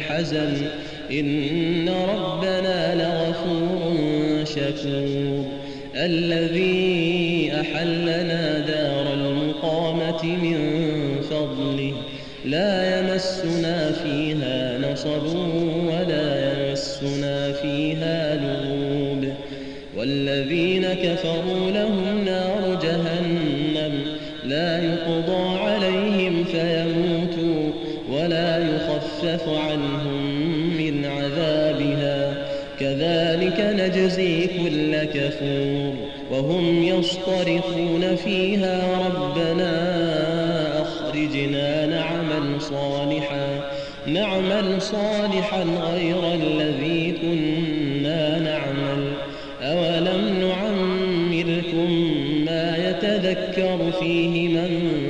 الحزن. إن ربنا لغفور شكور. الذي أحلنا دار المقامة من فضله. لا يمسنا فيها نصب ولا يمسنا فيها لغوب. والذين كفروا لهم نار جهنم. لا يقضى يخفف عنهم من عذابها. كذلك نجزي كل كفور. وهم يصطرخون فيها ربنا أخرجنا نعمل صالحا. نعمل صالحا غير الذي كنا نعمل. أولم نعمركم ما يتذكر فيه من